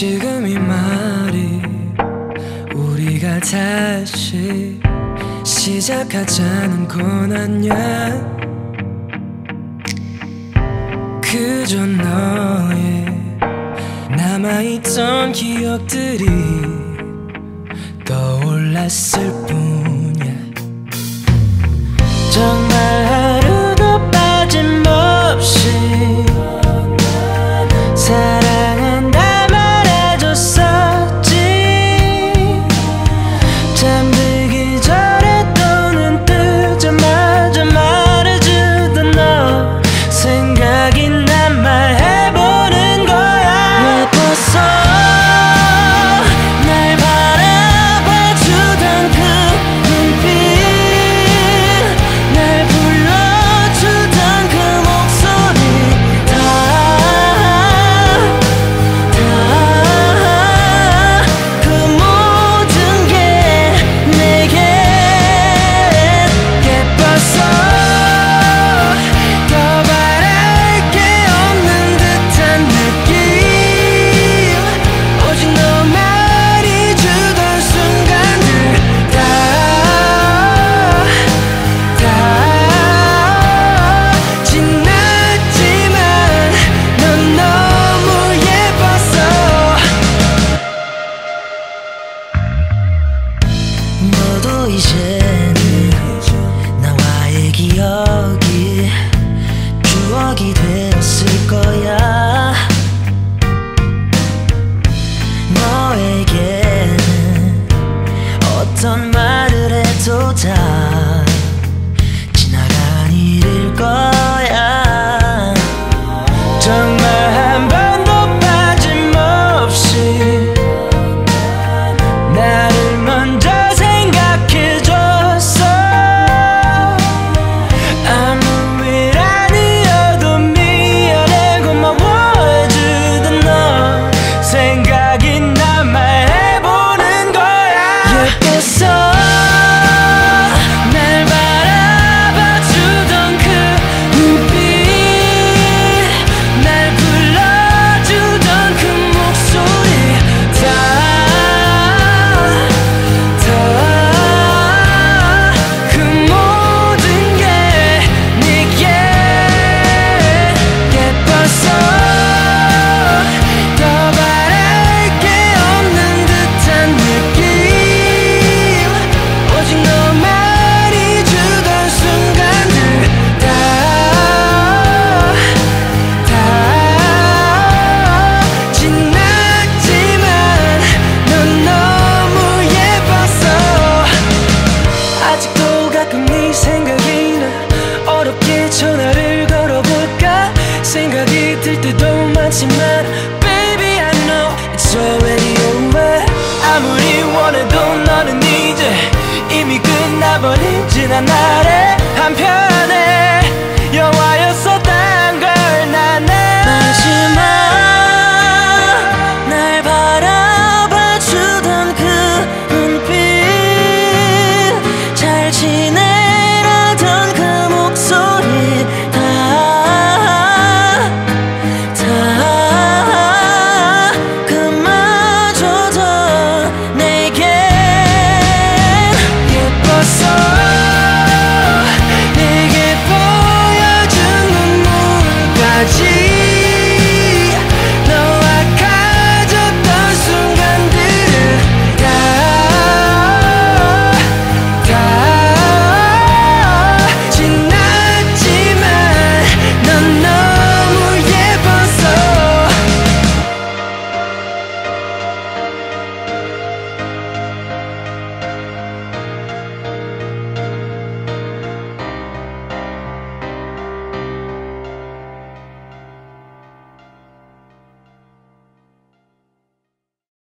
지금 이 말이 우리가 다시 시작하자는 건 아냐 그저 너의 남아있던 기억들이 떠올랐을 뿐이야. so 생각이 들 때도 많지만 Baby I know it's already over.